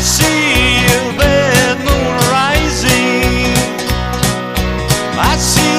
see you, bed moon rising. I see.